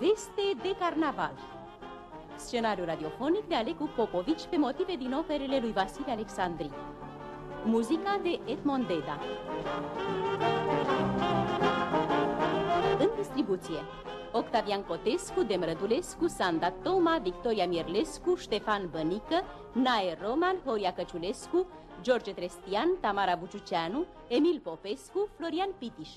Veste de carnaval. Scenariu radiofonic de Alecu Popovici pe motive din operele lui Vasile Alexandri. Muzica de Edmond Deda. În distribuție Octavian Cotescu, Demrădulescu, Sanda Toma, Victoria Mierlescu, Ștefan Bănică, Nae Roman, Horia Căciulescu, George Trestian, Tamara Buciuceanu, Emil Popescu, Florian Pitiș.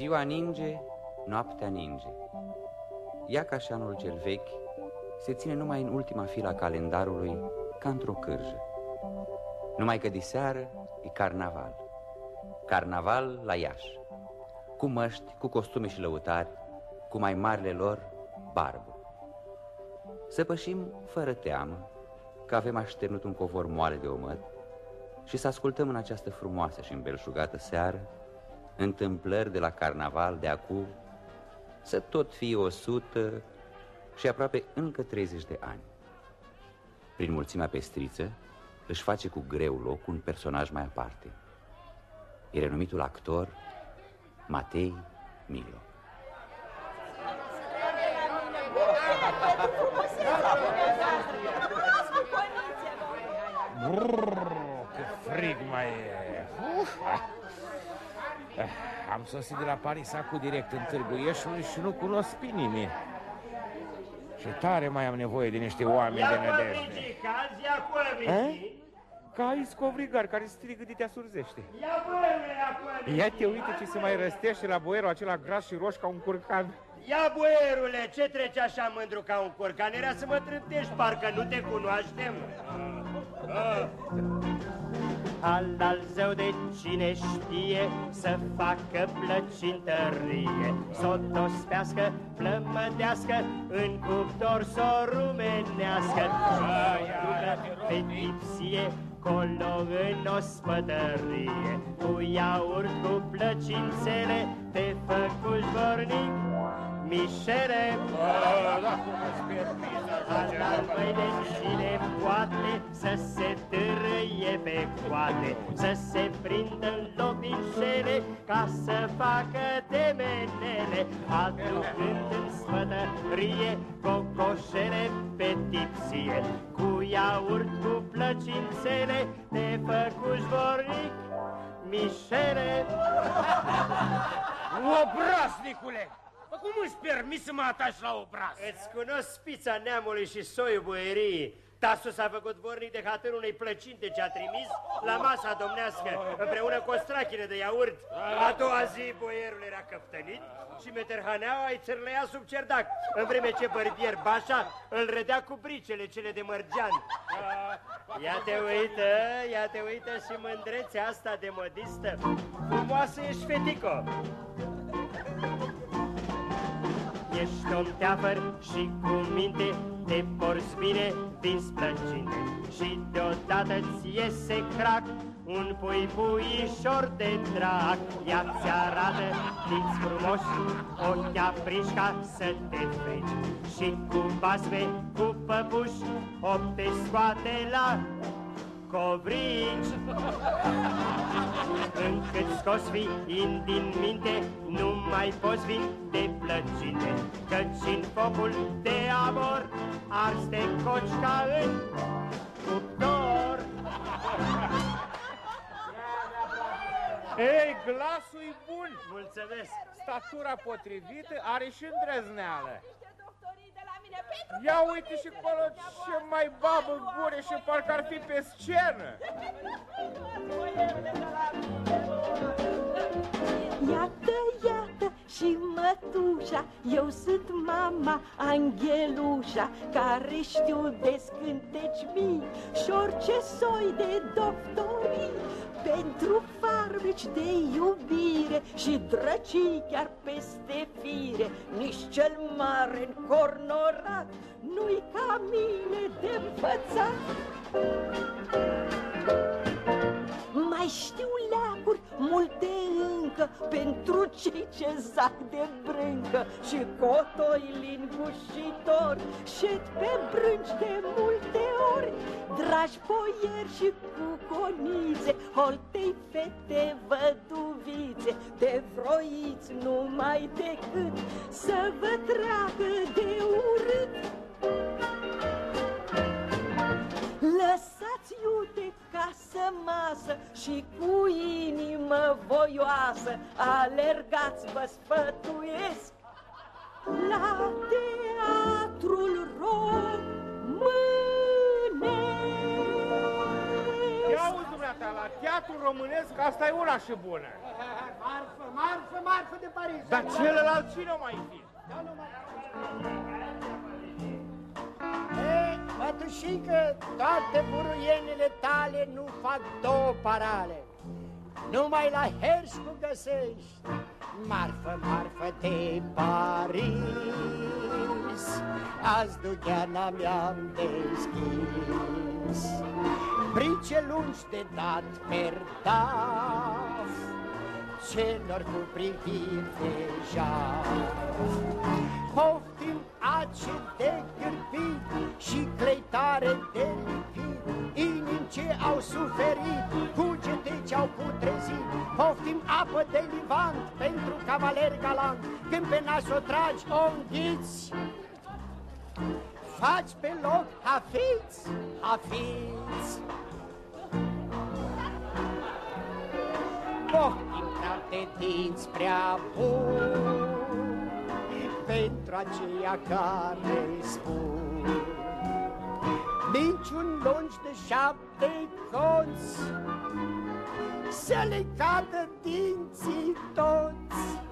Ziua ninge, noaptea ninge. Ia ca și șanul cel vechi, se ține numai în ultima filă a calendarului, ca într-o cârjă. Numai că diseară e carnaval. Carnaval la Iași. Cu măști, cu costume și lăutari, cu mai marile lor barbă. Să pășim fără teamă, că avem așternut un covor moale de omăt și să ascultăm în această frumoasă și îmbelșugată seară întâmplări de la carnaval de acum să tot fie o sută și aproape încă 30 de ani. Prin mulțimea pestriță își face cu greu loc un personaj mai aparte. E renumitul actor Matei Milo. Brrr, ce frig mai e. Uf, ah. Am sosit de la Paris acum direct în Târgu Ieșului și nu cunosc pe nimeni. Și tare mai am nevoie de niște oameni de nădejde. Ca ai scovrigar care strigă de te asurzește. Ia te uite ce se mai răstește la boierul acela gras și roș ca un curcan. Ia, boierule, ce trece așa mândru ca un curcan? Era să mă trântești, parcă nu te cunoaștem. Ah. Al al zău de cine știe Să facă plăcintărie Să o tospească, plămădească În cuptor să o rumenească. Și o pe tipsie Colo în ospătărie Cu iaurt, cu plăcințele Te făcuși vornic Mișere Alarmă de cine poate Să se târâie pe coate Să se prindă în loc din șele Ca să facă temenele Aducând în spătărie Cocoșele pe tipsie Cu iaurt, cu plăcințele Te făcuși vornic Mișere Obraznicule! Bă, cum îți permis să mă atași la obraz? Îți cunosc spița neamului și soiul boierii. Tasul s-a făcut vornic de hatărul unei plăcinte ce a trimis la masa domnească, împreună cu o strachine de iaurt. A doua zi boierul era căptănit și meterhaneaua îi țărlăia sub cerdac, în vreme ce bărbier Bașa îl redea cu bricele cele de mărgean. Ia te uită, ia te uită și mândrețea asta de modistă. Frumoasă ești, fetico. Ești om teafăr și cu minte Te porți bine din splăcinte Și deodată ți iese crac Un pui puișor de drac. Ea ți arată dinți frumoși Ochi aprinși ca să te freci Și cu basme, cu păpuși Op te scoate la covrici Încât scos fiind din minte Nu mai poți vin de plăcinte Căci în focul de amor Ars te coci ca în cuptor Ei, glasul e bun! Mulțumesc! Statura potrivită are și îndrăzneală. Pentru Ia uite și acolo ce mai babă gure și parcă ar fi pe scenă. Iată, iată și mătușa, eu sunt mama Anghelușa, care știu de scânteci mii și orice soi de doctorii, pentru farmeci de iubire și drăcii chiar peste fire, nici cel mare încornorat nu-i ca mine de învățat. Mai știu la multe încă pentru cei ce zac de brâncă și cotoi lingușitori și pe brânci de multe ori, dragi boieri și cuconițe, holtei fete văduvițe, de vroiți numai decât să vă tragă de urât. Lăsați iute casă masă și cu inimă voioasă Alergați, vă sfătuiesc La teatrul românesc Ia auzi, dumneata, la teatru românesc asta e una și bună. Marfă, marfă, marfă de Paris. Dar celălalt cine o mai fi? Ei, mătușică, toate buruienile tale nu fac două parale. Numai la Herșcu găsești marfă, marfă de Paris. Azi dugheana mi-am deschis, brice lungi de dat per taf, celor cu priviri deja. Poftim ace de cârpit și cleitare de lipit, Inimi ce au suferit, cugete ce au putrezit. Poftim apă de livant pentru cavaler galant, Când pe nas o tragi, o înghiți. Faci pe loc hafiți, hafiți. Poftim de dinți prea buni pentru aceia care spun. Minciuni lungi de șapte conți Să le cadă dinții toți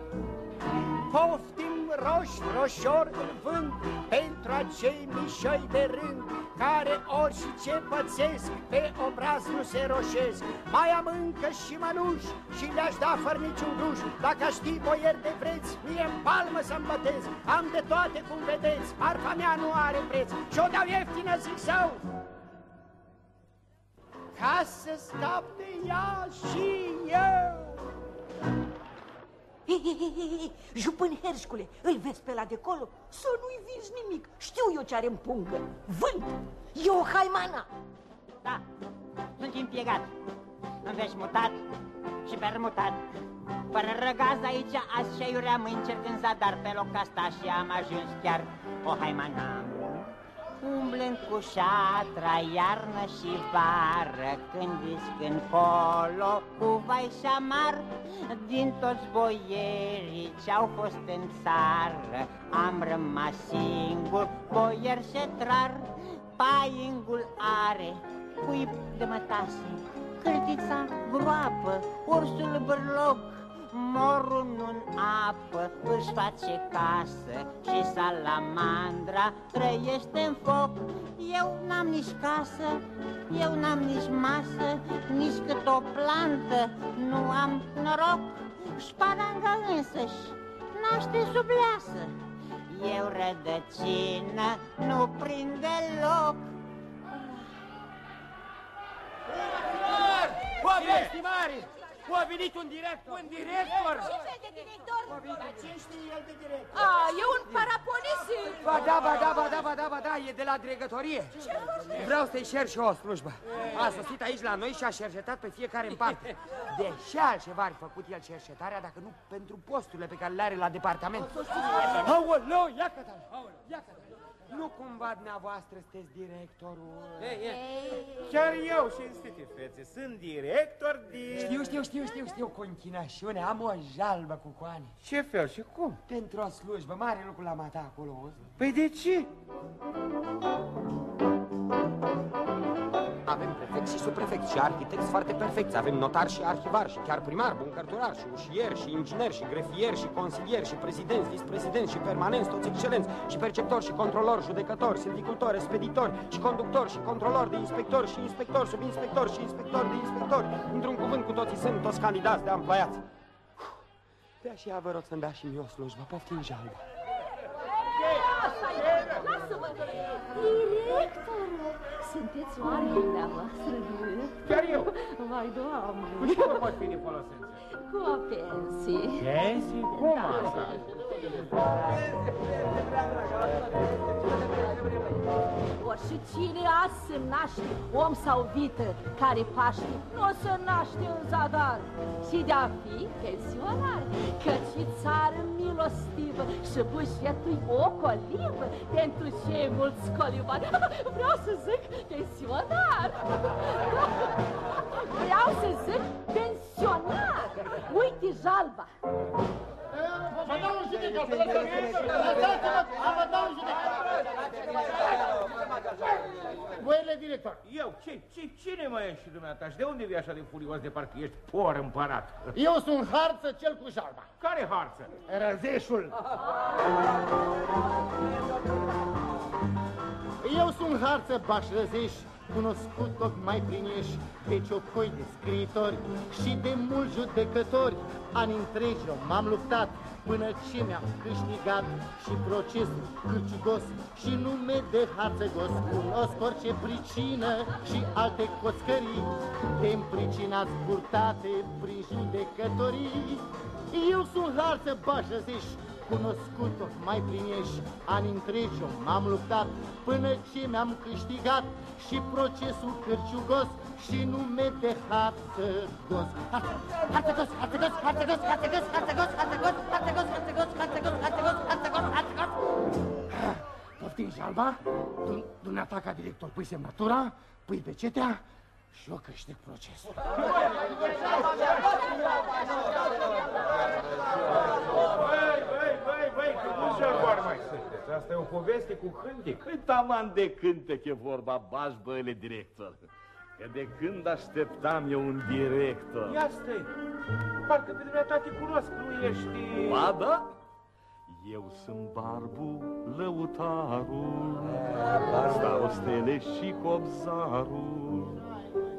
Poftim roși, roșor în vânt Pentru acei mișoi de rând Care orși și ce pățesc Pe obraz nu se roșesc. Mai am încă și mănuși Și le-aș da fără niciun duș Dacă aș ști boier de vreți Mie în palmă să-mi bătez. Am de toate cum vedeți Marfa mea nu are preț. Și-o dau ieftină zic său. Ca să scap de ea și eu He, he, he, he, Jupân Herșcule, îl vezi pe la de colo? Să nu-i vinzi nimic, știu eu ce are în pungă Vânt, e o haimana Da, sunt impiegat, înveșmutat și permutat. Fără răgaz aici, azi și aiurea mâini cercând zadar pe loc asta și am ajuns chiar o haimana. Umblând cu șatra, iarnă și vară, când când colo, cu vai și amar, din toți boierii ce-au fost în țară, am rămas singur, boier șetrar, paingul are, cuib de mătase, cârtița groapă, ursul bârloc, morul în apă își face casă și salamandra trăiește în foc. Eu n-am nici casă, eu n-am nici masă, nici cât o plantă, nu am noroc. Șparanga însăși naște sub leasă, eu rădăcină nu prinde loc. Oameni, stimari! A venit un director! Un director? Ce fel de director? Ce știe el de director? A, e un parapolis. Ba da, ba da, ba da, ba da, ba da, e de la dregătorie. Vreau să-i cer și o slujbă. A sosit aici la noi și a cercetat pe fiecare în parte. De ce altceva ar făcut el cercetarea dacă nu pentru posturile pe care le are la departament? Aoleu, ia că ia că Nu cumva dumneavoastră sunteți directorul? Chiar eu, cinstite fețe, sunt director din... Știu, știu, știu, știu, știu, cu închinașiune, am o jalbă cu coane. Ce fel și cum? Pentru o slujbă, mare lucru la mata acolo, auzi? Păi de ce? Avem prefect și subprefect și arhitecți foarte perfecți. Avem notar și arhivar și chiar primar, buncărturar și ușier și inginer și grefier și consilier și prezidenți, viceprezidenți și permanenți, toți excelenți și perceptori și controlori, judecători, silvicultori, expeditori și conductori și controlori de inspectori și inspectori, subinspectori și inspectori de inspectori. Într-un cuvânt cu toții sunt toți candidați de amploiați. De așa vă rog să-mi dați și mie o slujbă, poftim jalba. Lasă-mă! Directorul, să Sunteți oare dumneavoastră direct? Chiar eu. Vai, doamne. Cu ce vă pot fi de folosință? Cu o pensie. Pensii? Cum asta? Ori și cine azi se naște, om sau vită, care paște, nu o să naște în zadar. Și de-a fi pensionar, căci și țară milostivă și bugetul o colivă pentru cei mulți colivani. Vreau să zic pensionar. Vreau să zic pensionar. Uite jalba. Vă dau în judecată, lăsați-mă, vă dau în judecată. Boiele director. Eu? Ce, ce, cine mai ești și dumneata? Și de unde vii așa de furios de parcă ești por împărat? Eu sunt harță cel cu jalba. Care harță? Răzeșul. Eu sunt harță bașrăzeș, cunoscut tocmai prin ești de ciocoi de scriitori și de mulți judecători. Ani întregi eu m-am luptat până ce mi-am câștigat și procesul cârciugos și nume de harțăgos. Cunosc orice pricină și alte coțcării de împricinați purtate prin judecătorii. Eu sunt harță bașăzeș, cunoscut mai prin ești, ani întregi eu m-am luptat până ce mi-am câștigat și procesul cârciugos și nume de harțăgos. Harțăgos, harțăgos, harțăgos, harțăgos, harțăgos, harțăgos, harțăgos, harțăgos, harțăgos, harțăgos, harțăgos, harțăgos. Poftim, Jalba, dumneata ca director pui semnătura, pui pecetea și eu câștig procesul. Băi, băi, băi, băi, că nu jaguar mai sunteți. Asta e o poveste cu hântic. Cât taman de cântec e vorba, baș, băile director. Că de când așteptam eu un director. Ia stai, parcă pe dumneata te cunosc, nu ești... Ba, da? Eu sunt barbu, lăutarul, starostele și cobzarul,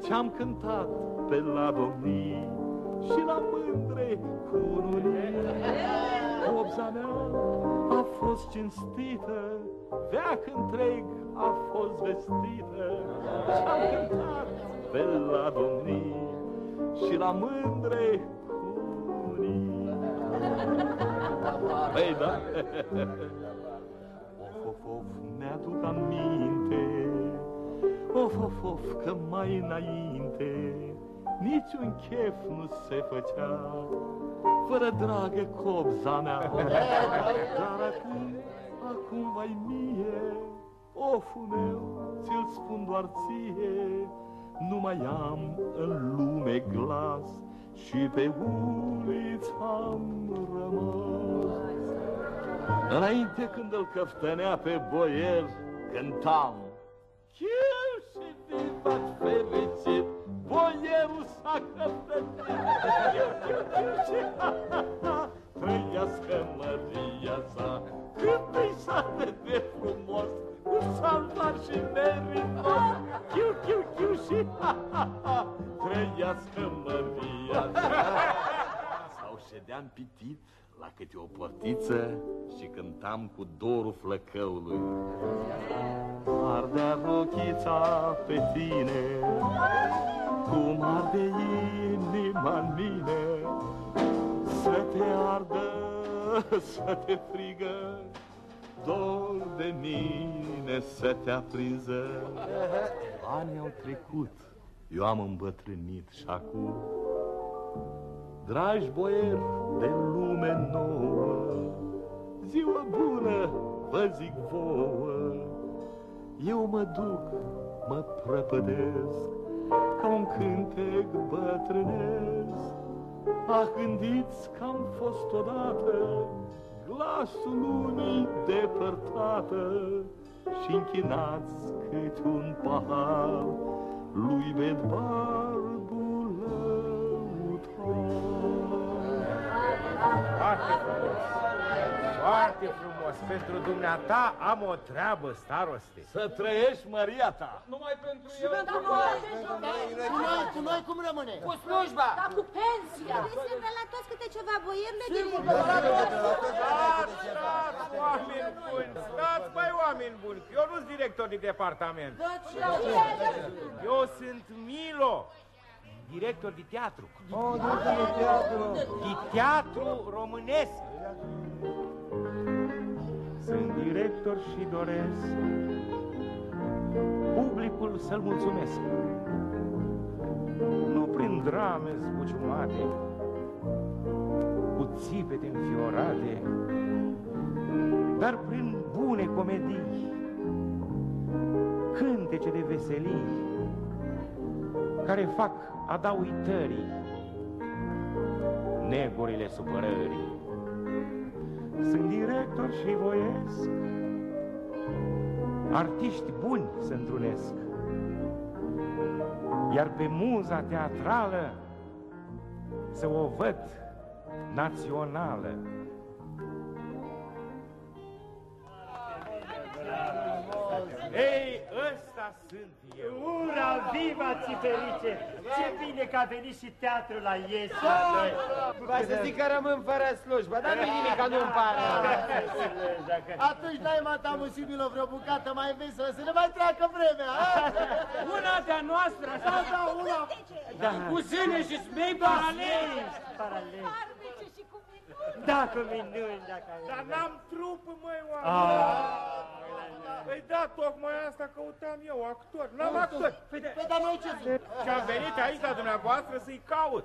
Ce-am cântat pe la domnii și la mândre cununii. Cobza mea a fost cinstită, veac întreg a fost vestită, Ce-am cântat pe la domnii și la mândre cununii. Păi da. Of, of, of, mi-aduc aminte Of, of, of, că mai înainte Niciun chef nu se făcea Fără dragă copza mea Dar acum, acum vai mie Oful meu, ți-l spun doar ție Nu mai am în lume glas și pe uliță am rămas. Înainte când îl căftănea pe boier, cântam. Chiu și vivat cât îi sare de frumos, cu salvar și meritos. Chiu, chiu, chiu și ha, ha, ha, trăiască Maria Sau ședeam pitit la câte o portiță și cântam cu dorul flăcăului. Ardea rochița pe tine, cum arde inima în mine, să te ardă, să te frigă, dor de mine să te apriză. Anii au trecut, eu am îmbătrânit și acum. Dragi boieri de lume nouă Ziua bună vă zic vouă. Eu mă duc, mă prăpădesc Ca un cântec bătrânesc. Ah, gândiți că am fost odată Glasul lumii depărtată și închinați câte un pahar lui Bedbarbul lăutar. Foarte frumos. Și Foarte frumos. Pentru dumneata am o treabă, staroste. Să trăiești, Maria ta. Numai pentru el. Cu noi, cu noi cum rămâne? Cu slujba! Dar cu pensia. Trebuie la toți câte ceva boieri, Sigur, Stați, stați, oameni buni, stați, băi, oameni buni. Eu nu sunt director de departament. Eu sunt Milo, director de teatru. Oh, director de teatru. De teatru românesc. Sunt director și doresc publicul să-l mulțumesc. Nu prin drame zbuciumate, cu țipete înfiorate, dar prin bune comedii, cântece de veselii, care fac a da uitării negurile supărării. Sunt director și voiesc. Artiști buni să întrunesc, iar pe muza teatrală să o văd națională. Ei, ăsta sunt eu. Ura, viva țiperice! Ce bine că a venit și teatrul la Ies la noi! Va să zic că rămân fără slujbă, dar nu-i nimic, că nu-mi pare. Atunci dai mata musimilor vreo bucată mai veselă să ne mai treacă vremea, a? Una de-a noastră, Da, da, una. da. cu zâne și smei paralele. Paralel. Farmece și cu minuni. Da, cu minuni, dacă ai. Dar n-am trupă, măi, Ah. oameni. Păi da, tocmai asta căutam eu, actor. N-am actor. Păi, dar noi ce sunt? Și am venit aici la dumneavoastră să-i caut.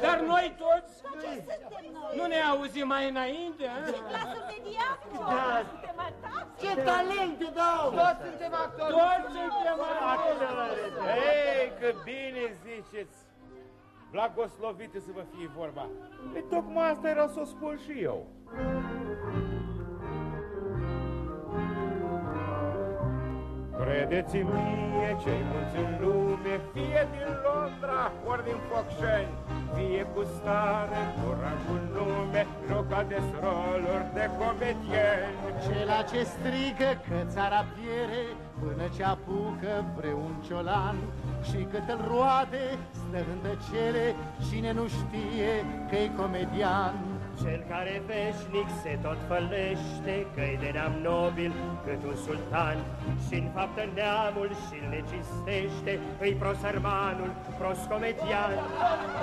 Dar noi toți Ce suntem noi? nu ne auzim mai înainte, a? Clasă de diavol? Da, Suntem atați. Ce talente dau! Toți suntem actori. Toți suntem actori. Ei, că bine ziceți. Blagoslovite să vă fie vorba. Păi tocmai asta era să o spun și eu. Credeți-mi mie cei mulți în lume, fie din Londra, ori din Focșani, fie cu stare, cu rangul nume, jucați roluri de comedieni. Cela ce strigă că țara piere Până ce apucă vreun ciolan Și cât îl roade stă în tăcere Cine nu știe că-i comedian Cel care veșnic se tot fălește, că-i de neam nobil cât un sultan, și în faptă neamul și-l necistește, îi prosărmanul, proscomedian.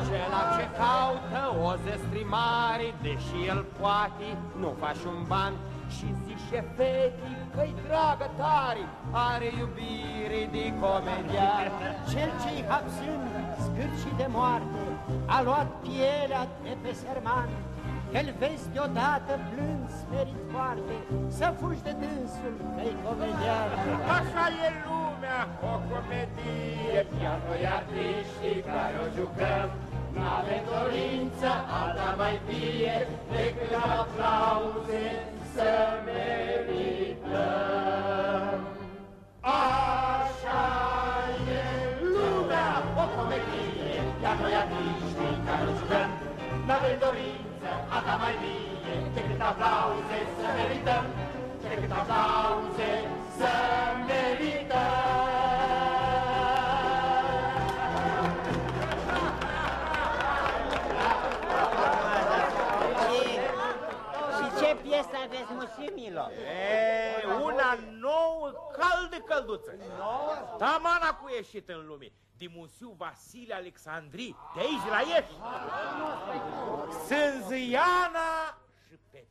Cela ce caută o zestrimare, deși el poate, nu faci un ban și zice fetii că-i dragă tare, are iubire de comedian. Cel ce-i hapsând, scârci de moarte, a luat pielea de pe serman, că-l vezi deodată plând smerit foarte, să fugi de dânsul că-i comedian. Așa e lumea, o comedie, iar noi artiștii care o jucăm, N-avem dorință alta mai fie decât aplauze să merităm, decât aplauze să Și ce piesă aveți, musimilor? E, una nouă, caldă călduță. Tamana cu ieșit în lume. Dimusiu Vasile Alexandri, de aici la Ieși. Sânziana și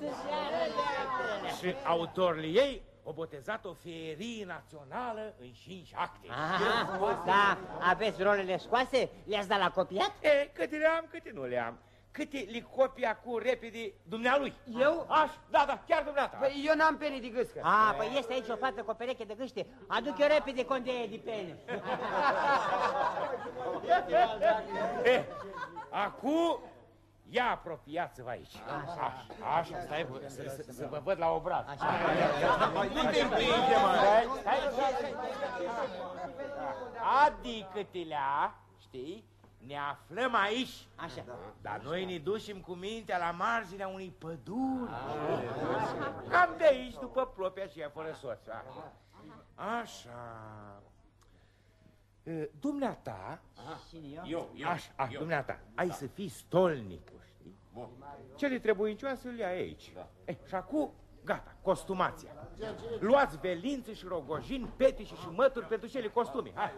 Pepelea. Și autorii ei au botezat o ferie națională în cinci acte. Aha, da, aveți rolele scoase? Le-ați dat la copiat? E, câte le am, câte nu le am. Câte li copia cu repede dumnealui. Eu? Aș, da, da, chiar dumneata. Păi eu n-am pene de gâscă. A, păi este aici o fată cu o pereche de gâște. Aduc eu repede condeie de pene. Eh, acum, ia apropiați-vă aici. Așa, așa, stai, bă, să, să, să vă văd la obraz. Așa. Nu te împinge, mă. Stai, stai, stai, stai. Adică te lea, știi, Ne aflăm aici. Așa. Dar noi ne ducem cu mintea la marginea unei păduri. Cam de aici, după plopia și fără soț. a. Așa. E, Dumneata, Și eu? eu, eu, așa, a, dumneata, ai să fii stolnicul, știi? Bun. Cele trebuincioase le ai aici. Eh, și acum, gata, costumația. Luați velințe și rogojini, petici și mături pentru cele costume. Hai.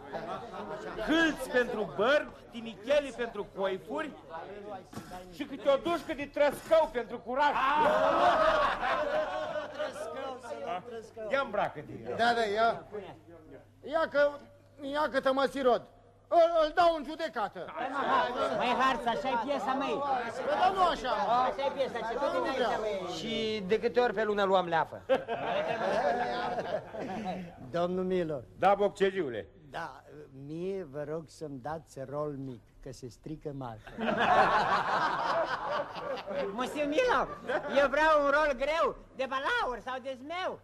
Câlți pentru bărbi, timichele pentru coifuri și câte o dușcă de trăscău pentru curaj. Ia îmbracă de Da, da, ia. Ia că, ia că te mă sirod. Îl, îl dau în judecată. Măi, Harț, așa e piesa, măi. Bă, dar nu așa. Așa e piesa, ce tot din aici, măi. Și de câte ori pe lună luam leafă? Domnul Milo, Da, boccegiule. da, mie vă rog să-mi dați rol mic, că se strică marfa. Monsieur Milo, eu vreau un rol greu, de balaur sau de zmeu.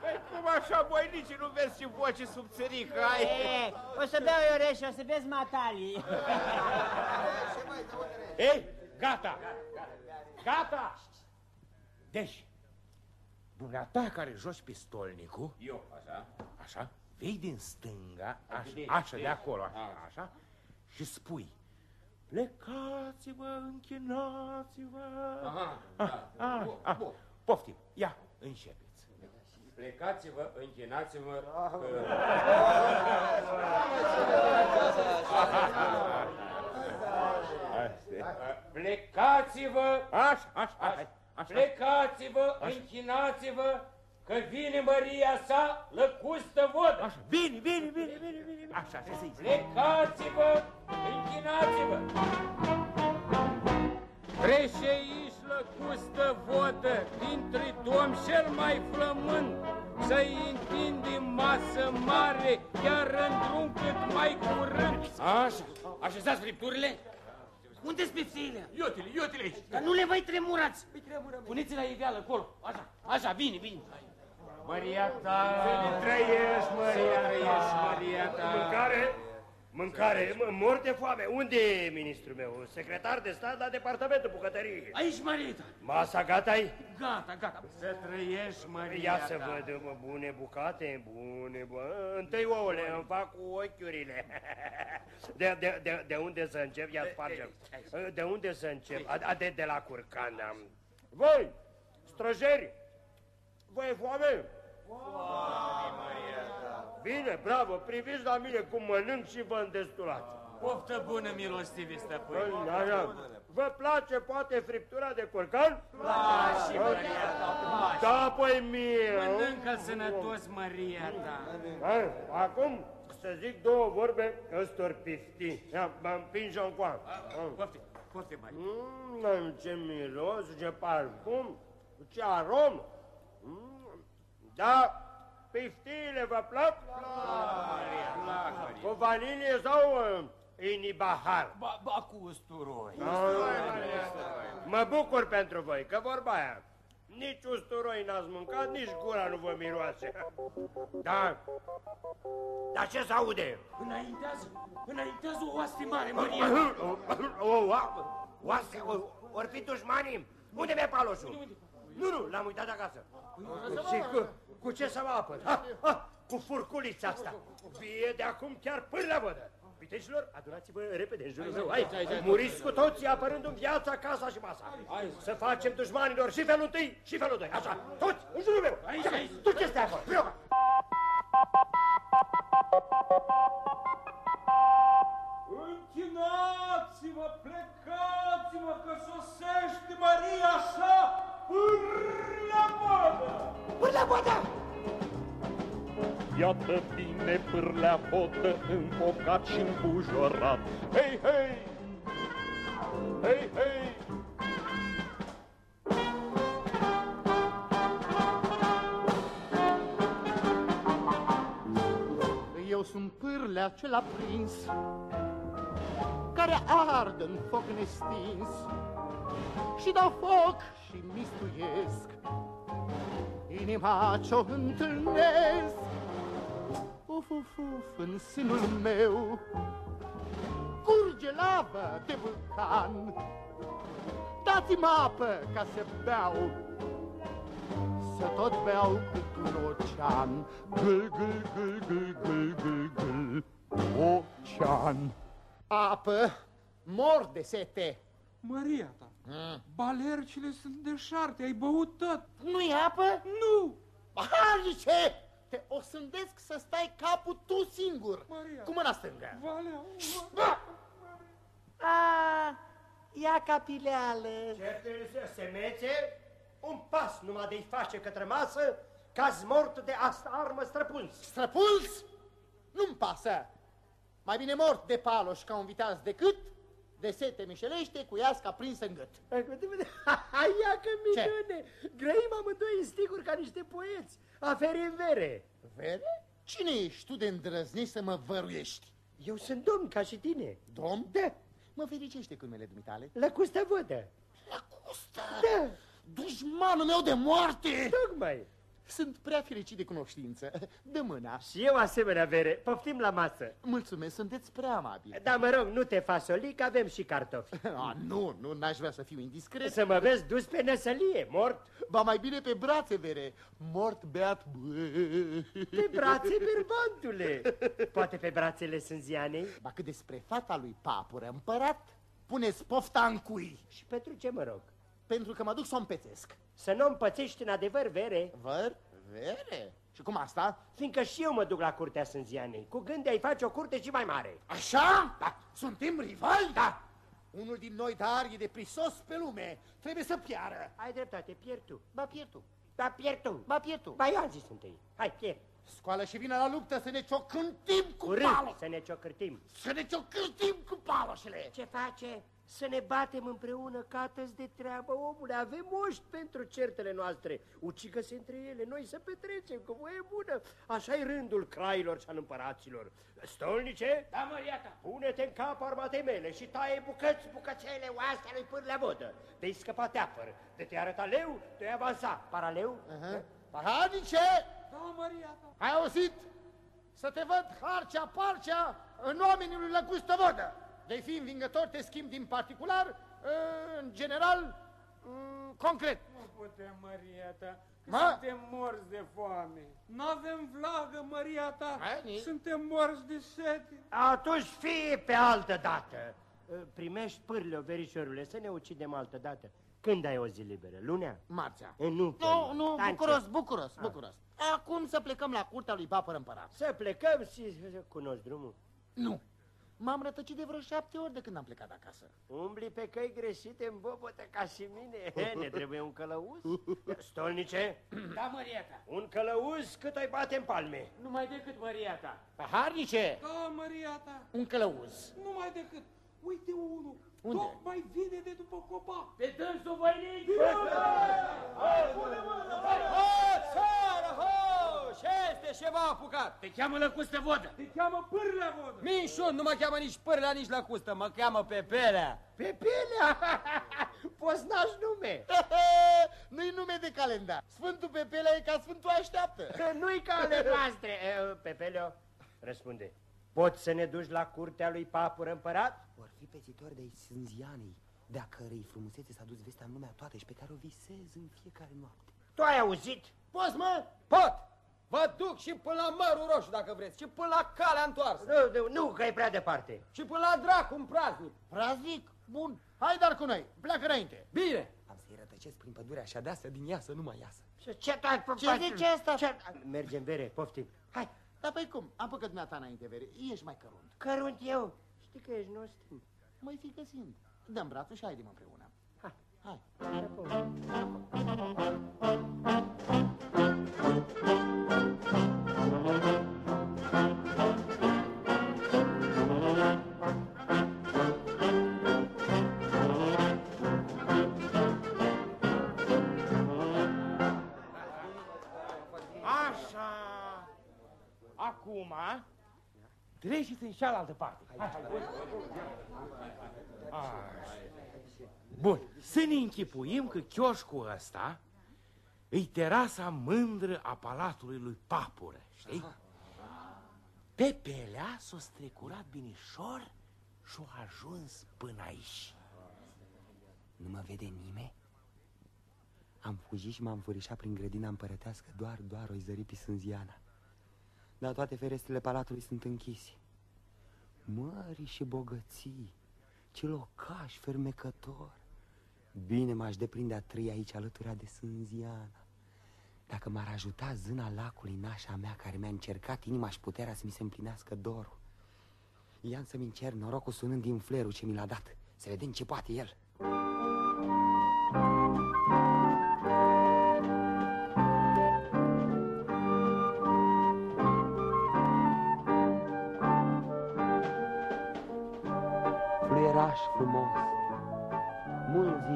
Păi cum așa, voinici, nu vezi ce voce subțărică ai? E, o să beau eu reș, o să vezi matalii. Ei, gata! Gata! Deci, dumneata care joci pistolnicul... Eu, așa. Așa, vei din stânga, așa, așa de acolo, așa, așa, și spui... Plecați-vă, închinați-vă... Aha, Ah, ah, ah. Poftim, ia, începeți. Plecați-vă, închinați-vă, că... Plecați-vă, Așa, așa, așa, așa. plecați-vă, închinați-vă, că vine Maria sa, lăcustă vodă. Așa, bine, bine, bine, bine, bine, așa, așa să-i Plecați-vă, închinați-vă. Trece aici lăcustă vodă, dintre domn cel mai flămând, să-i întindem masă mare, chiar în drum cât mai curând. Așa, așezați fripturile? Unde-s pipsiile? Iotile, iotile aici. Dar nu le voi tremurați. Puneți la iveală acolo. Așa, așa, bine, bine. Maria ta! Să ne trăiești, Maria Să trăiești, Maria ta. Mâncare? Mâncare? M- Mor de foame. Unde e ministrul meu? Secretar de stat la departamentul bucătăriei. Aici, Marita. Masa gata -i? Gata, gata. Să trăiești, Maria Ia să ta. văd, mă, bune bucate, bune, bă. Întâi ouăle, îmi fac cu ochiurile. De, de, de, de unde să încep? Ia spargem. De unde să încep? A, a, de, de la curcan. am. Voi, străjeri, voi e foame? Bine, bravo, priviți la mine cum mănânc și vă îndestulați. Poftă bună, milostivi stăpâni. Păi, așa. Vă place poate friptura de curcan? Place, Maria ta, place. Da, păi mie. Mănâncă sănătos, Maria ta. Hai, acum să zic două vorbe ăstor pifti. Ia, mă împinge în coan. Poftim, poftim, Maria. Mmm, ce miros, ce parfum, ce aromă. Mm, da, piftiile vă plac? Cu vanilie sau uh, inibahar? Ba, ba cu usturoi. Mă bucur pentru voi, că vorba aia. Nici usturoi n-ați mâncat, nici gura nu vă miroase. Da. Dar ce se aude? Înaintează, înaintează o oaste mare, Maria. O, o, oase, o, ori fi dușmanii? Unde mi-e paloșul? Nu, nu, l-am uitat acasă. Și cu, cu ce să mă apăr? Ha, ha, cu furculița asta. Fie de acum chiar până la vădă. Vitejilor, adunați-vă repede în jurul meu. Hai, muriți cu toții apărând în viața, casa și masa. Să facem dușmanilor și felul întâi și felul doi. Așa, toți în jurul meu. Aici, aici. Tu ce stai acolo? Prioga. Închinați-vă, plecați-vă, că sosește Maria sa pârla vodă! Până vodă! Iată bine pârlea vodă împocat și îmbujorat. Hei, hei! Hei, hei! Eu sunt pârlea ce l-a prins, care ardă în foc nestins, și dau foc și mistuiesc inima ce-o întâlnesc. Uf, uf, uf, în sânul meu, cu curge lavă de vulcan. Dați-mi apă ca să beau, să tot beau cât un ocean. Gâl, gâl, gâl, gâl, gâl, gâl, gâl, ocean. Apă, mor de sete. Maria ta, Mm. balercile sunt deșarte, ai băut tot. Nu-i apă? Nu! Harice! Te o sândesc să stai capul tu singur, Maria. cu mâna stângă. Valea, A, ia capileală. Certele semețe, un pas numai de-i face către masă, caz mort de asta armă străpuns. Străpuls? Nu-mi pasă. Mai bine mort de paloș ca un viteaz decât de sete mișelește cu iasca prinsă în gât. Ia că minune! Grăim amândoi în sticuri ca niște poeți. Afere în vere. Vere? Cine ești tu de îndrăznești să mă văruiești? Eu sunt domn ca și tine. Domn? Da. Mă fericește cu numele dumitale. Lăcustă vodă. Lăcustă? Da. Dușmanul meu de moarte! Tocmai. Sunt prea fericit de cunoștință. De mâna. Și eu asemenea vere. Poftim la masă. Mulțumesc, sunteți prea amabil. Da, mă rog, nu te faci solic, avem și cartofi. A, nu, nu, n-aș vrea să fiu indiscret. Să mă vezi dus pe năsălie, mort. Ba mai bine pe brațe, vere. Mort beat. Pe brațe, berbantule. Poate pe brațele sânzianei? Ba cât despre fata lui Papură, împărat, puneți pofta în cui. Și pentru ce, mă rog? Pentru că mă duc să o împețesc. Să nu împățești în adevăr, vere. Văr? Vere? Și cum asta? Fiindcă și eu mă duc la curtea sânzianei, cu gând de a-i face o curte și mai mare. Așa? Da. Suntem rivali? Da. Unul din noi, dar, e de prisos pe lume. Trebuie să piară. Ai dreptate, pierd tu. Ba pierd tu. Ba pierd tu. Ba pierd tu. Ba eu am zis întâi. Hai, pierd. Scoală și vină la luptă să ne ciocântim cu Curând palo. să ne ciocârtim. Să ne ciocântim cu paloșele. Ce face? Să ne batem împreună catăți de treabă, omule. Avem moști pentru certele noastre. Ucică-se între ele, noi să petrecem cu voie bună. așa e rândul crailor și al împăraților. Stolnice? Da, măriata. Pune-te în cap armatei mele și taie bucăți, bucățele oastea lui pârlea vodă. De-i scăpa teapăr, de te arăta leu, te-ai avansa. Paraleu? Uh-huh. Pahanice! Da, Maria ta. Ai auzit? Să te văd harcea, parcea în oamenii lui Lăgustă Vodă. De fi învingător, te schimb din particular, în general, în concret. Nu putem, Maria ta, că Mă? suntem morți de foame. N-avem vlagă, Maria ta. Hai, nici. Suntem morți de sete. Atunci fie pe altă dată. Primești pârle, verișorule, să ne ucidem altă dată. Când ai o zi liberă? Lunea? Marțea. E, nu, Nu, nu, Tancea. bucuros, bucuros, bucuros. Acum să plecăm la curtea lui Papăr Împărat. Să plecăm și cunoști drumul. Nu. M-am rătăcit de vreo șapte ori de când am plecat acasă. Umbli pe căi greșite în bobotă ca și mine. He, ne trebuie un călăuz. Stolnice, Da, măriata. un călăuz cât ai bate în palme. Numai decât măriata. Paharnice, Da, Maria ta. un călăuz. Numai decât. Uite unul. Unde? Tocmai vine de după copac. Pe dânsul voinic! Ce este? Ce v-a apucat? Te cheamă lăcustă vodă. Te cheamă pârlea vodă. Minșun, nu mă cheamă nici pârlea, nici lăcustă, mă cheamă Pepelea. Pe pilea! Poți naști nume. Nu-i nume de calendar. Sfântul Pepelea e ca Sfântul așteaptă. Nu-i ca ale noastre. E, Pepeleo, răspunde. Poți să ne duci la curtea lui Papur împărat? Vor fi pețitori de-ai sânzianei, de-a cărei frumusețe s-a dus vestea în lumea toată și pe care o visez în fiecare noapte. Tu ai auzit? Poți, mă? Pot! Vă duc și până la mărul roșu, dacă vreți, și până la calea întoarsă, Nu, nu, nu, că e prea departe. și până la dracu un praznic. Praznic? Bun. Hai dar cu noi. Pleacă înainte. Bine! Am să-i rătăcesc prin pădurea așa deasă din ea să nu mai iasă. Și ce ai Ce zice asta? Ce... Mergem, vere, poftim. Hai, Dar păi cum? Am păcat dumneata înainte, vere. Ești mai cărunt. cărunt eu. Știi că ești nostru. Mai fi găsind. Dăm brațul și haidem împreună. Hai. Hai. Așa. Treceți în cealaltă parte. Hai, hai, hai. Așa. Bun, să ne închipuim că chioșcul ăsta îi terasa mândră a palatului lui Papură, știi? Pe pelea s-o strecurat binișor și-a ajuns până aici. Nu mă vede nimeni? Am fugit și m-am furișat prin grădina împărătească Doar, doar o zăripi sânziana Dar toate ferestrele palatului sunt închise Mări și bogății Ce locaș fermecător. Bine m-aș deprinde a trăi aici alături de sânziana. Dacă m-ar ajuta zâna lacului nașa mea Care mi-a încercat inima și puterea să mi se împlinească dorul. Ia să-mi încer norocul sunând din flerul ce mi l-a dat Să vedem ce poate el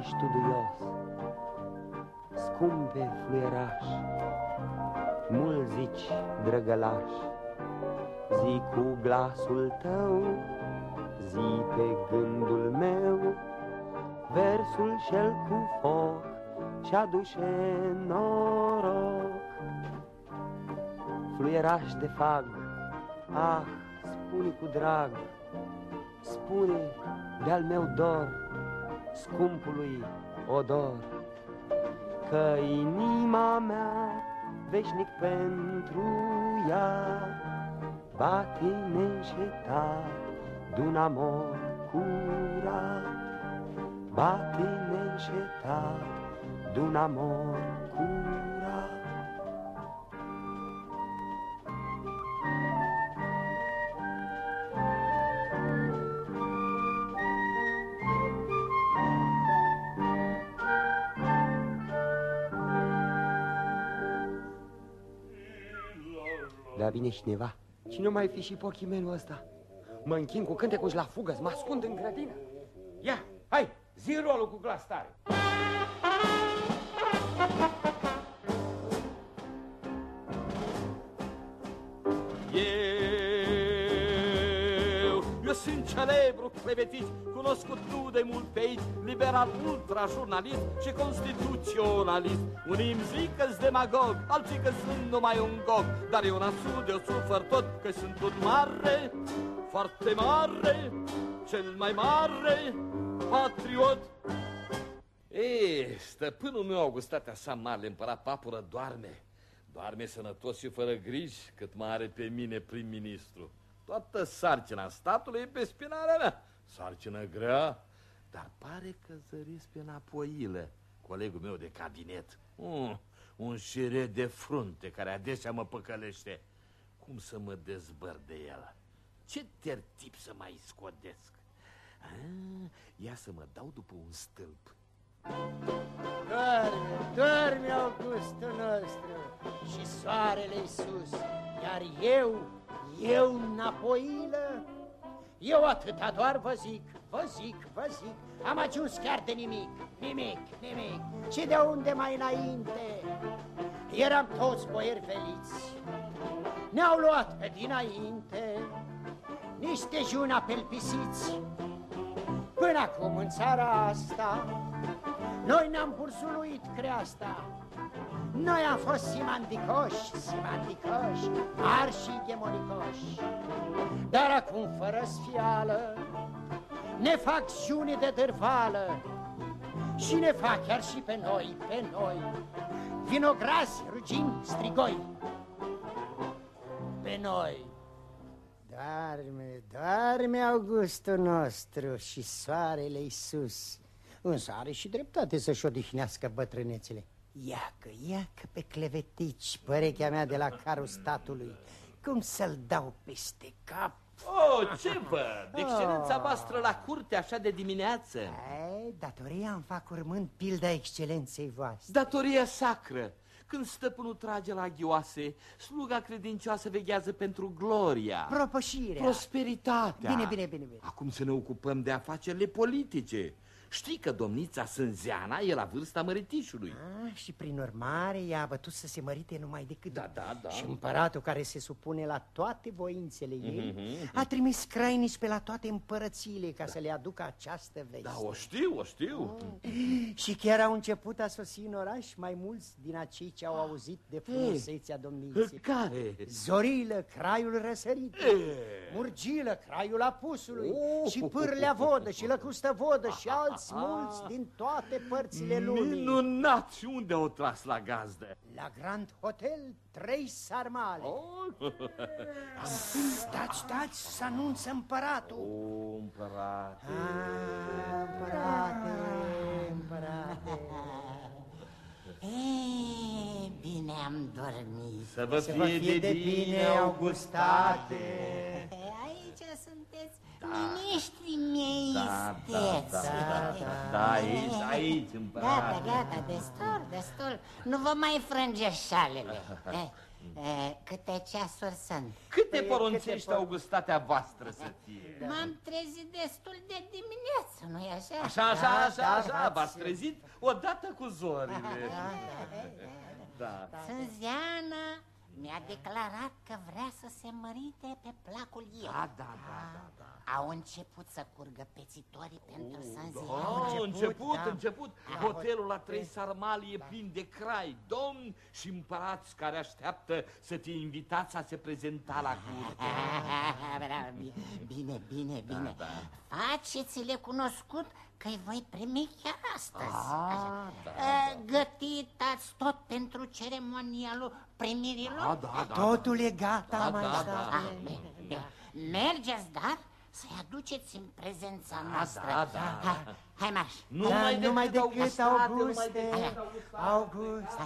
mult zici tu duios, Scumpe fluieraș, mult zici drăgălaș, Zi cu glasul tău, zi pe gândul meu, Versul cel cu foc și aduce noroc. Fluieraș de fag, ah, spune cu drag, Spune de-al meu dor, scumpului odor, Că inima mea veșnic pentru ea Bate neîncetat d'un amor curat. Bate neîncetat d'un amor curat Da vine cineva Cine mai fi și pochimenul ăsta? Mă închin cu cântecul și la fugă, mă ascund în grădină Ia, hai, zi rolul cu glas tare. Celebru clevetit, cunoscut nu de mult pe aici, liberal ultrajurnalist și constituționalist. Unii îmi zic că-s demagog, alții că sunt numai un gog, dar eu n-asud, eu sufăr tot, că sunt un mare, foarte mare, cel mai mare patriot. Ei, stăpânul meu, Augustatea sa mare, împărat papură, doarme. Doarme sănătos și fără griji, cât mai are pe mine prim-ministru. Toată sarcina statului e pe spinarea mea. Sarcină grea, dar pare că zăriți pe Napoile, colegul meu de cabinet. Mm, un șire de frunte care adesea mă păcălește. Cum să mă dezbăr de el? Ce tertip să mai scodesc? Ah, ia să mă dau după un stâlp. Doarme, doarme Augustul nostru și soarele sus, iar eu, eu Napoilă, eu atâta doar vă zic, vă zic, vă zic, am ajuns chiar de nimic, nimic, nimic. Și de unde mai înainte? Eram toți boieri veliți, ne-au luat pe dinainte, niște juni apelpisiți. Până acum în țara asta, noi ne-am bursuluit creasta. Noi am fost simandicoși, simandicoși, mari și gemonicoși. Dar acum, fără sfială, ne fac juni de dârvală și ne fac chiar și pe noi, pe noi, vinograzi, rugini, strigoi. Pe noi. Doarme, doarme Augustul nostru și soarele sus. Însă are și dreptate să-și odihnească bătrânețele. Iacă, iacă pe clevetici, părechea mea de la carul statului. Cum să-l dau peste cap? Oh, ce văd? Excelența voastră la curte așa de dimineață. Ei, datoria îmi fac urmând pilda excelenței voastre. Datoria sacră. Când stăpânul trage la ghioase, sluga credincioasă veghează pentru gloria, Propășirea. prosperitatea. Bine, bine, bine, bine. Acum să ne ocupăm de afacerile politice. Știi că domnița Sânzeana e la vârsta măritișului. Ah, și prin urmare ea a bătut să se mărite numai decât. Da, da, da. Și împăratul care se supune la toate voințele ei Mhm. a trimis crainici pe la toate împărățiile ca să le aducă această veste. Da, o știu, o știu. Și chiar au început a sosi în oraș mai mulți din acei ce au auzit de frumusețea domniței. Care? Zorilă, craiul răsărit, Murgilă, craiul apusului Oh. și Pârlea vodă și Lăcustă vodă și alți mulți din toate părțile lumii. Minunat! Și unde au tras la gazdă? La Grand Hotel, trei sarmale. Oh. Stați, stați, să anunță împăratul. O, împărat. Ah, împărate, împărate. E, bine am dormit. Să vă Să vă fie de bine, Augustate. Aici sunteți miniștrii mei Da, da, isteți. da, da, da, aici, aici, Gata, împărat. gata, destul, destul. Nu vă mai frânge șalele. E, e, câte ceasuri sunt? Câte porunțești Augustatea voastră să fie? M-am trezit destul de dimineață, nu-i așa? Așa, așa, Da, așa, da, așa, da, v-ați trezit odată cu zorile. Da. Sânzeana mi-a declarat că vrea să se mărite pe placul ei. Da, da, da, da, da. Au început să curgă pețitorii pentru Sânzeana. Da, început, da. început. Hotelul la trei sarmali e plin de crai, domni și împărați care așteaptă să te invitați să se prezenta la curte. Bravo, bi- Bine, bine, bine. da. Faceți-le cunoscut că îi voi primi chiar astăzi. Ah, Așa. da, E, Gătitați tot pentru ceremonialul primirilor? Da, da, da. Totul e gata, Da, mai da, state. da. Ah, bine, bine. Mergeți, dar să-i aduceți în prezența noastră. da, da. Hai, hai marș. Nu Da, mai numai decât decât Augustate, numai Auguste, decât Auguste.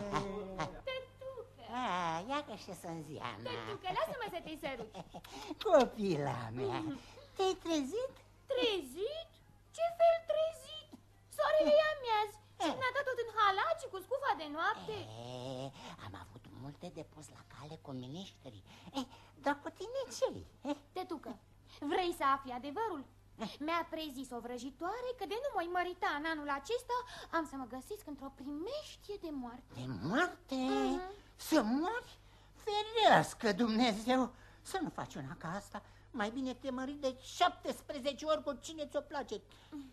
Ah, ia că și Sânziana. Tătucă, lasă-mă să te sărut. Copila mea, te-ai trezit? Trezit? Ce fel trezit? Soarele e amiaz și dumneata tot în halaci cu scufa de noapte. E, am avut multe de pus la cale cu miniștrii. E, dar cu tine ce Tătucă, vrei să afli adevărul? Mi-a prezis o vrăjitoare că de nu mă mărita în anul acesta, am să mă găsesc într-o primeștie de moarte. De moarte? Mhm. Să mori? Ferească Dumnezeu! Să nu faci una ca asta. Mai bine te mări de 17 ori cu cine ți-o place.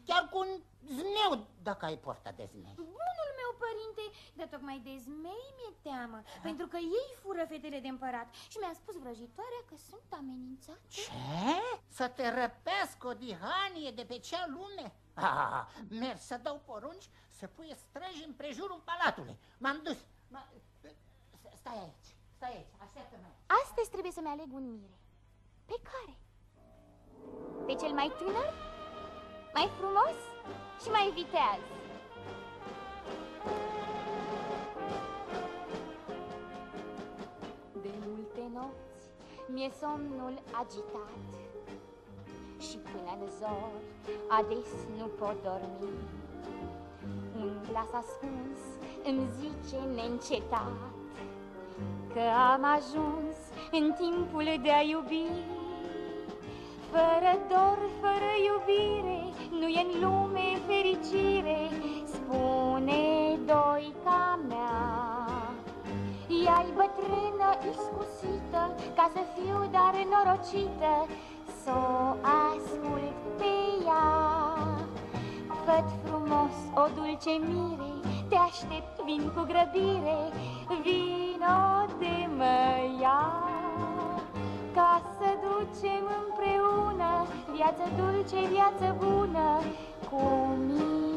Chiar cu un zmeu, dacă ai porta de zmei. Bunul meu părinte, dar tocmai de zmei mi-e teamă, pentru că ei fură fetele de împărat și mi-a spus vrăjitoarea că sunt amenințate. Ce? Să te răpească o dihanie de pe cea lume? Ah, merg să dau porunci să pui străji în prejurul palatului. M-am dus. Ma... Stai aici, stai aici, așteaptă-mă. Astăzi trebuie să-mi aleg un mire. Pe care? Pe cel mai tânăr, mai frumos și mai viteaz. Nopți mi-e somnul agitat. Și până în zori ades nu pot dormi. Un glas ascuns îmi zice neîncetat Că am ajuns în timpul de a iubi. Fără dor, fără iubire, nu e în lume fericire Spune doica mea. ea-i bătrână, iscusită, ca să fiu dar norocită, să o ascult pe ea. Văd frumos o dulce mire, te aștept, vin cu grăbire, vino de mă ia. Ca să ducem împreună viață dulce, viață bună, cum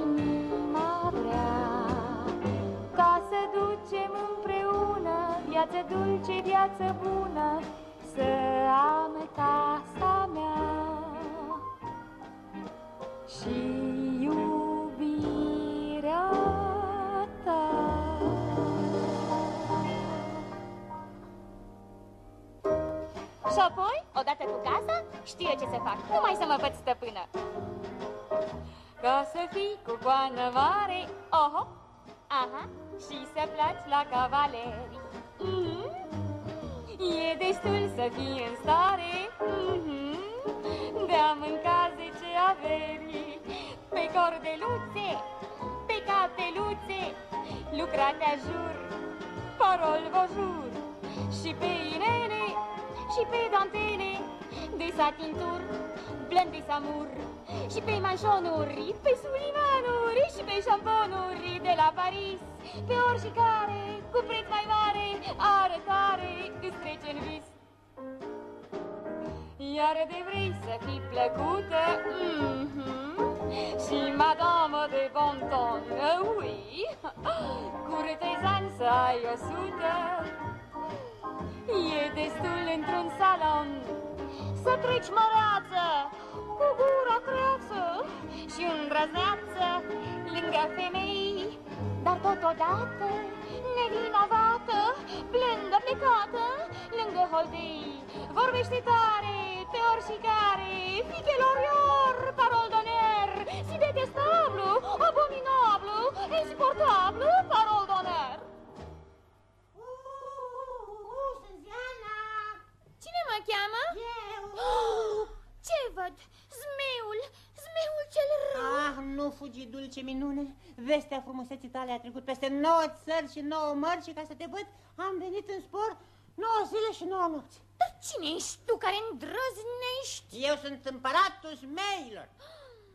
inima vrea. Ca să ducem împreună viață dulce, viață bună, să am casa mea și iubirea ta. Și apoi, odată cu casa, știu eu ce să fac, numai să mă văd stăpână. Ca să fii cu coană mare, oho, aha, și să placi la cavaleri. Mhm. E destul să fii în stare mhm, de a mânca zece averi. Pe cordeluțe, pe capeluțe, lucrate ajur, parol vă jur, și pe inele, și pe dantele, de satintur, blând de samur, și pe manșonuri, pe sulimanuri, și pe șamponuri de la Paris, pe oricare, cu preț mai mare, arătare, îți trece în vis. Iar de vrei să fii plăcută, mm-hmm, și madame de bon ton, oui, cu retezan să ai o sută, e destul într-un salon să treci măreață, cu gura creață și îndrăzneață lângă femei, dar totodată nevinovată, blândă plecată lângă holdei. Vorbește tare, pe oricare, fichelor ior, parol d'oner, si detestablu, abominablu, insuportablu, parol d'oner. Cine mă cheamă? Eu. Ce văd? Zmeul, zmeul cel rău. Ah, nu fugi, dulce minune. Vestea frumuseții tale a trecut peste nouă țări și nouă mări și ca să te văd am venit în spor nouă zile și nouă nopți. Dar cine ești tu care îndrăznești? Eu sunt împăratul zmeilor.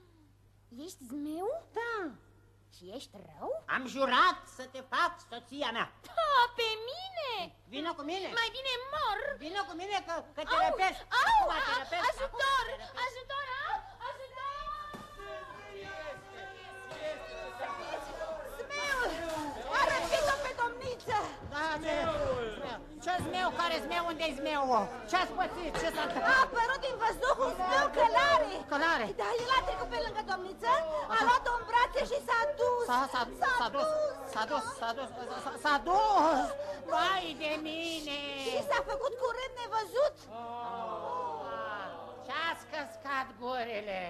Ești zmeu? Da. Și ești rău? Am jurat să te fac soția mea. Da, pe mine? Vino cu mine. Mai bine mor. Vino cu mine că, că te Au, răpesc. Au, Acum te a- răpesc, ajutor, acum te răpesc. ajutor, au, ajutor! Zmeul! Arăți-o pe domniță! Da, zmeu. zmeu. Ce zmeu? Care zmeu? Unde-i zmeu? Ce-ați pățit? Ce s-a A întâmplat? apărut din văzduh un zmeu călare! Călare? Da, el a trecut pe lângă domniță, a luat-o în brațe și s-a dus! S-a, s-a, s-a dus, s-a dus, s-a dus, s-a- s-a dus! Vai de mine! Și s-a făcut curând nevăzut! Și-a scăscat gurile,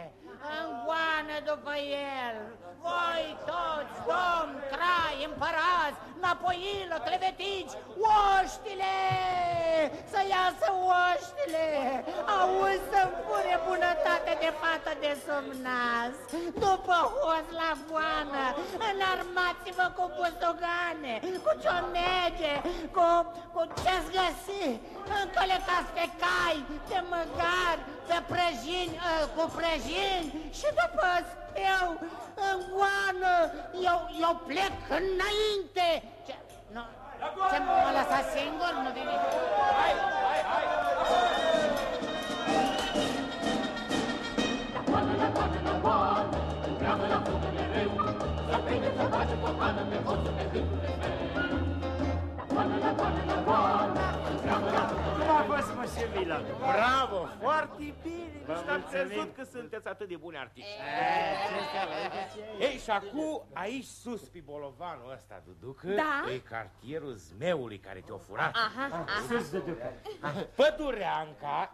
în goană după el. Voi toți, domn, trai, împărați, napoilă, clevetici, oștile! Să iasă oștile! Auzi să-mi fure bunătate de fată de somnas! După hoț la goană, înarmați-vă cu bustogane, cu ciomege, cu, cu ce-ați găsi, încălecați pe cai, pe măgari, pe prăjini, ă, cu prăjini și după eu, în goană, eu, eu plec înainte. Ce, nu, ce mă lăsa singur? Nu vine. Hai, hai, hai! Cum a fost, monsieur Milan? Bravo, foarte bine. Vă Nu știu, am mulțumim. crezut că sunteți atât de buni artiști. Ei, și acum, aici sus, pe bolovanul ăsta, Duducă, Da. e cartierul zmeului care te-a furat. Aha, aha. Sus, Duducă. Pădureanca,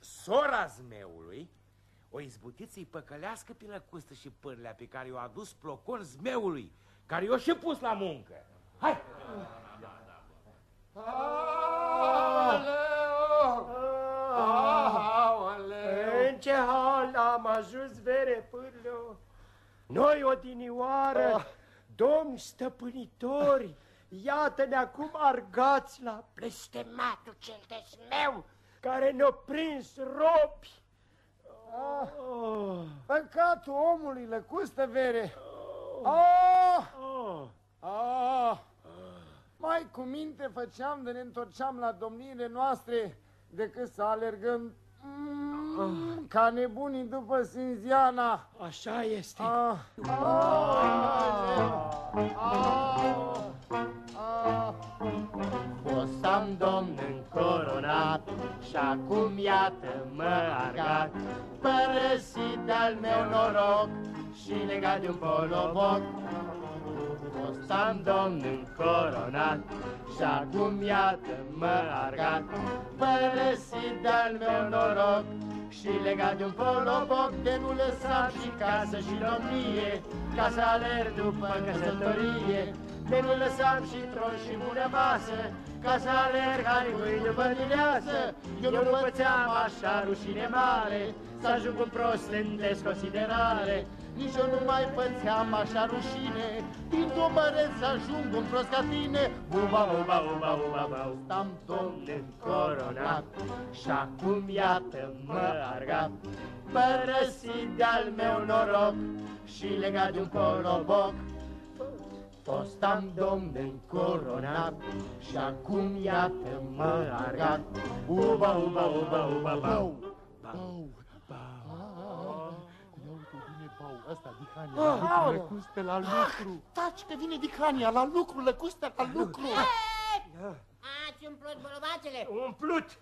sora zmeului, o izbutit să-i păcălească pe lăcustă și pârlea pe care i-o adus plocon zmeului, care i-o și pus la muncă. Hai! În ce hal am ajuns, vere pârleu? Noi, odinioară, domni stăpânitori, iată-ne acum argați la blestematul cel de smeu, care ne-a prins robi. Ah, păcatul omului, lăcustă vere. Ah, ah, mai cu minte făceam de ne întorceam la domniile noastre decât să alergăm mm, ca nebunii după Sinziana. Așa este. Ah, ah, ah, ah. Fostam domn încoronat și acum iată mă argat Părăsit de-al meu noroc și legat de un poloboc Fostam domn încoronat și acum iată mă argat. Părăsit de-al meu noroc și legat de un poloboc De nu lăsam și casă și domnie Ca să alerg după căsătorie. De nu lăsam și tron și bună masă Ca să alerg hai după dileasă Eu nu pățeam așa rușine mare Să ajung un prost în desconsiderare Nici eu nu mai pățeam așa rușine. Din domăresc să ajung un prost ca tine. Uba, uba, uba, uba, uba Stam domne coronat Și acum iată-mă argat. Părăsit de-al meu noroc Și legat de un coroboc. Fostam domne încoronat Și acum iată-mă argat. Uba, uba, uba, uba, bau Bau, bau Ia uite, vine bau, ăsta, Dihania, la lucru, aoleu. lăcuste la lucru Taci că vine Dihania, la lucru, lăcuste la lucru Ați umplut bolobacele? Umplut!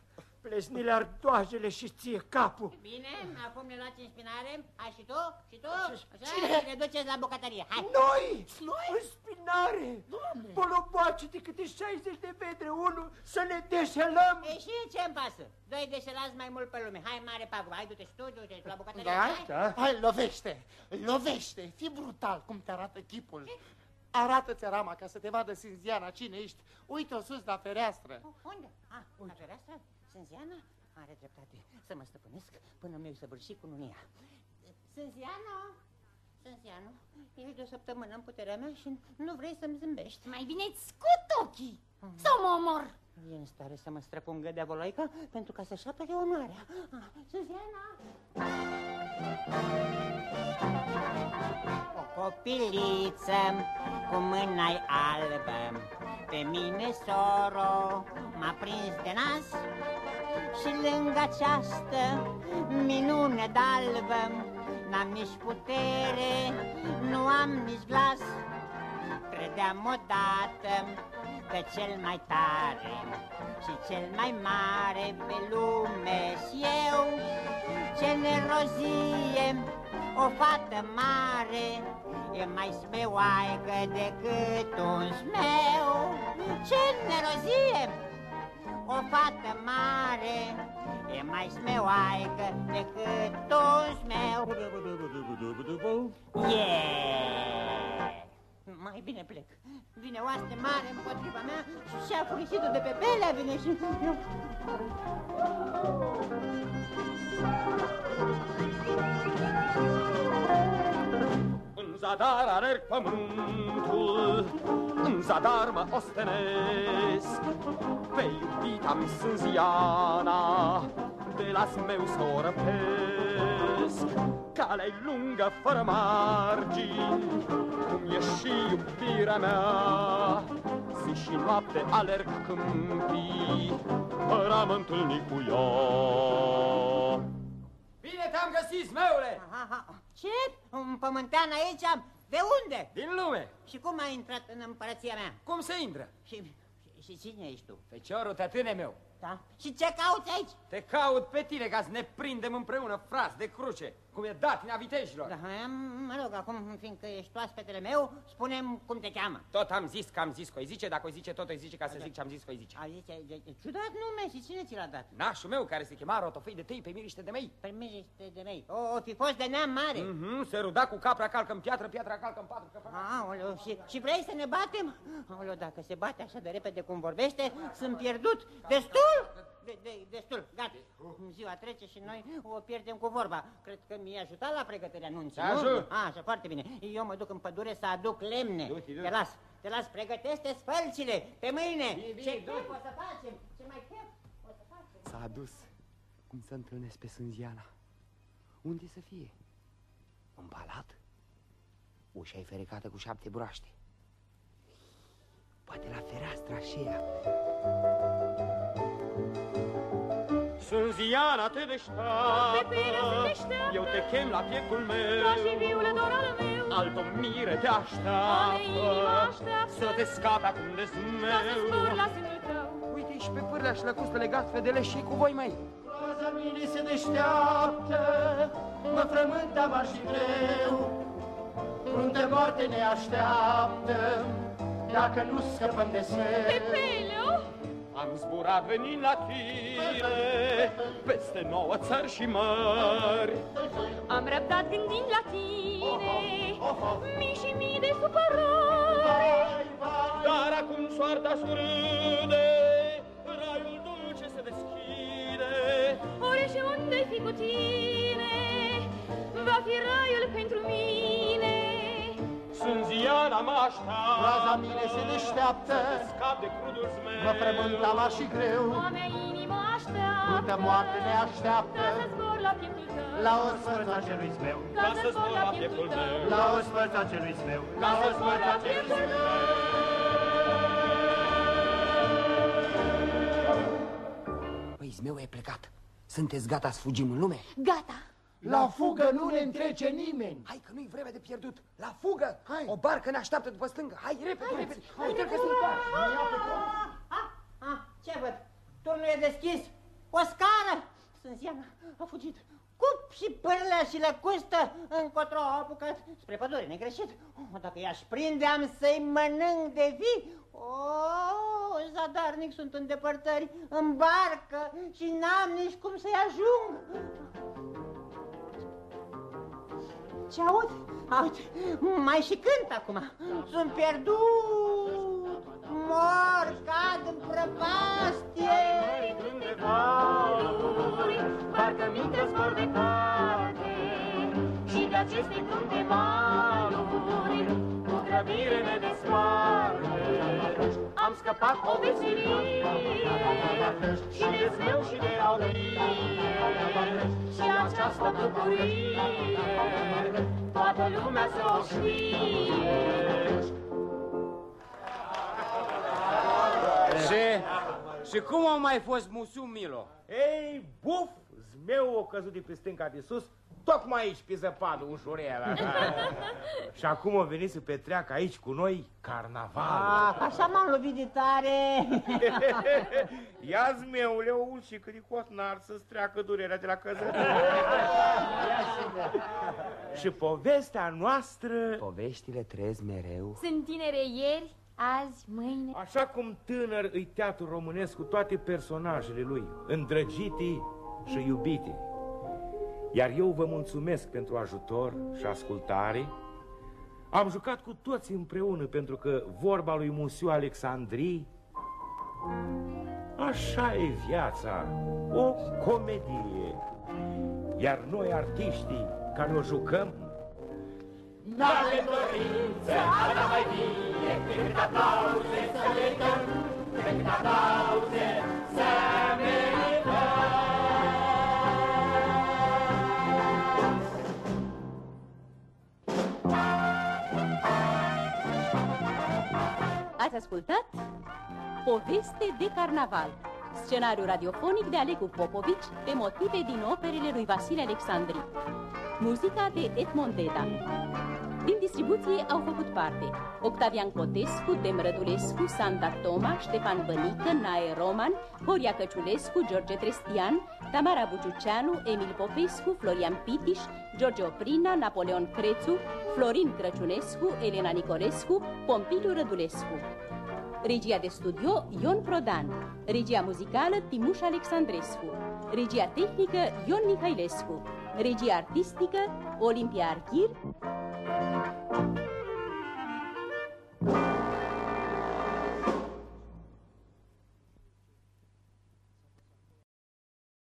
Plesnile ardoajele și ție capul. Bine, acum ne luați în spinare. Hai și tu, și tu. Așa, Cine? și ne duceți la bucătărie. Hai. Noi! Noi? În spinare! Doamne! Poloboace de câte 60 de metri unul să ne deșelăm! E și ce-mi pasă? Doi deșelați mai mult pe lume. Hai, mare pagubă. Hai, du-te și tu, du-te la bucătărie. Da? Hai. Hai, lovește, lovește, fii brutal cum te arată chipul Arată-ți rama ca să te vadă Sinziana cine ești Uite-o sus la fereastră Unde? Ah, la fereastră? Sânziana? Are dreptate. Să mă stăpânesc până mi-o săvârși cu nunia. Sânziana? Sânziana, ești de o săptămână în puterea mea și nu vrei să-mi zâmbești. Mai bine îți scot ochii sau mă omor. E în stare să mă străpungă de voloica pentru ca să-și apere onoarea. Ah, Sânziana! O copiliță cu mâna albă Pe mine soro m-a prins de nas Și lângă această minune d'albă N-am nici putere, nu am nici glas. Credeam odată că cel mai tare și cel mai mare pe lume. Și eu Ce nerozie, o fată mare E mai smeoaică decât un smeu. Ce nerozie, o fată mare E mai smeoaică decât un smeu Yeah! Mai bine plec. Vine oaste mare împotriva mea și și-a furisitul de pe pelea vine și... În zadar alerg pământul, în zadar mă ostenesc, Pe iubita-mi Sânziana, de las meu să o răpesc. Calea-i lungă, fără margini, cum e și iubirea mea. Zi și noapte alerg câmpii, fără a mă întâlni cu ea. Bine te-am găsit, zmeule! Ce? Un pământean aici? De unde? Din lume! Și cum ai intrat în împărăția mea? Cum se intră? Și, și, și cine ești tu? Feciorul tătâne meu. Da? Și ce cauți aici? Te caut pe tine ca să ne prindem împreună, frați de cruce, cum e dat în vitejilor. Da, mă rog, acum, fiindcă ești oaspetele meu, spunem cum te cheamă. Tot am zis că am zis că îi zice, dacă o zice tot îi zice ca să zic ce am zis că îi zice. A zice, e- e- ciudat nume și cine ți l-a dat? Nașul meu care se chema Rotofei de tâi pe miriște de mei. Pe miriște de mei. O, o fi fost de neam mare. Mhm, se ruda cu capra calcă în piatră, piatra calcă în patru. Că... Aoleu, și, și vrei să ne batem? Aoleu, dacă se bate așa de repede cum vorbește, sunt pierdut. Destul? De, de, destul, gata. Ziua trece și noi o pierdem cu vorba. Cred că mi-a ajutat la pregătirea anunții, Te nu? ajut. A, așa, foarte bine. Eu mă duc în pădure să aduc lemne. Du-te, du-te. Te las, te las, pregătește spălcile pe mâine. Bine, bine, Ce du-te. chef o să facem? Ce mai chef o să facem? S-a adus. Cum să întâlnesc pe Sânziana? Unde să fie? În palat? Ușa e ferecată cu șapte broaște. Poate la fereastra aceea. Sânziana te deșteaptă, Pepere se deșteaptă, eu te chem la pieptul meu, Da și fiule dor al meu, altă mire te Ale inima așteaptă, așteaptă, să te scape acum de ca să zmeu. zbor la sânul tău. Uite, și pe pârlea și lăcustă legat fedele și cu voi mai. Roza mine se deșteaptă, mă frământa mari și greu. Frunte moarte ne așteaptă, dacă nu scăpăm de sel. Pepeleu, Am zburat venind la tine, peste nouă țări și mări. am răbdat gândind la tine, mii și mii de supărări. Dar acum soarta surâde, raiul dulce se deschide. Orice unde fi cu tine, va fi raiul pentru mine. Așteaptă. Raza mine se deșteaptă. Scap de crudul zmeu Mă frământa la și greu. O mea inimă așteaptă. Multă moarte ne așteaptă. Ca să zbor la pieptul tău. La o sfărța celui smeu Ca să zbor la pieptul tău. La o sfărța celui smeu Ca să zbor la pieptul tău Păi, zmeu e plecat. Sunteți gata să fugim în lume? Gata! La fugă nu ne întrece nimeni Hai că nu-i vreme de pierdut. La fugă! Hai. O barcă ne așteaptă după stângă. Hai, repede, repede. Uite-l că sunt Ah, ce văd? Turnul e deschis. O scară! Sânziana a fugit. Cup și pârlea și lăcustă încotro au apucat spre pădure, negreșit. Oh, dacă i-aș prinde, am să-i mănânc de vii. Oh, zadarnic sunt în depărtări, în barcă și n-am nici cum să-i ajung. Ce aud? Aud, mai și cânt acum. Sunt pierdut, mor, cad în prăpastie. de valuri, parcă minte zbor de carte Și de aceste crunte maluri, cu grăbire ne desparte Am scăpat o veselie. Și de zmeu și de aurie Și această bucurie, toată lumea să o știe. Și, și cum a mai fost Musu Milo? Ei, buf, zmeu o căzut de pe stânca de sus, tocmai aici, pe zăpadă, ușurel. și acum a venit să petreacă aici cu noi carnaval. Ah, așa m-am lovit de tare. Ia zmeule, o ulșică de cotnar să-ți treacă durerea de la căzătură. și povestea noastră... Poveștile trăiesc mereu. Sunt tinere ieri, azi, mâine Așa cum tânăr îi teatru românesc cu toate personajele lui, îndrăgite și iubite. Iar eu vă mulțumesc pentru ajutor și ascultare. Am jucat cu toți împreună pentru că vorba lui Musiu Alexandrii Așa e viața, o comedie. Iar noi, artiștii, care o jucăm, N-avem dorință, alta mai bine Decât aplauze să le dăm Decât aplauze să Ați ascultat Poveste de carnaval Scenariu radiofonic de Alecu Popovici Pe motive din operele lui Vasile Alexandri. Muzica de Edmond Deda Din distribuție au făcut parte Octavian Cotescu, Dem Rădulescu, Sanda Toma, Ștefan Bănică, Nae Roman Horia Căciulescu, George Trestian Tamara Buciuceanu, Emil Popescu, Florian Pitiș George Oprina, Napoleon Crețu Florin Crăciunescu, Elena Nicolescu Pompiliu Rădulescu Regia de studio Ion Prodan. Regia muzicală Timuș Alexandrescu. Regia tehnică Ion Mihailescu. Regia artistică Olimpia Archir